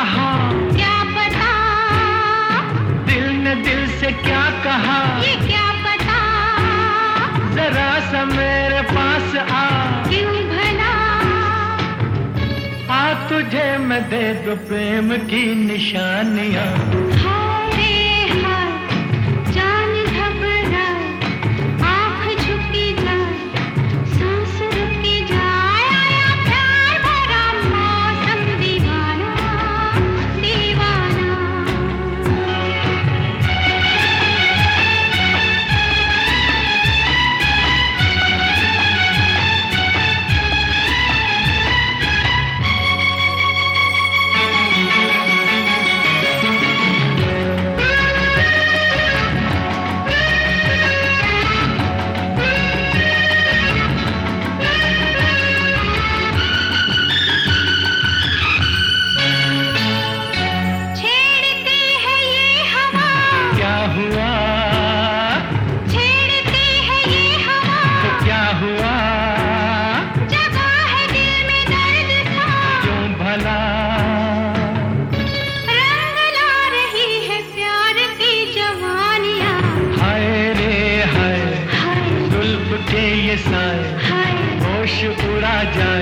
कहा? क्या पता? दिल ने दिल से क्या कहा? ये क्या पता? जरा सा मेरे पास आ। क्यों भला? आ तुझे मैं दे दो प्रेम की निशानियाँ। हाय राजा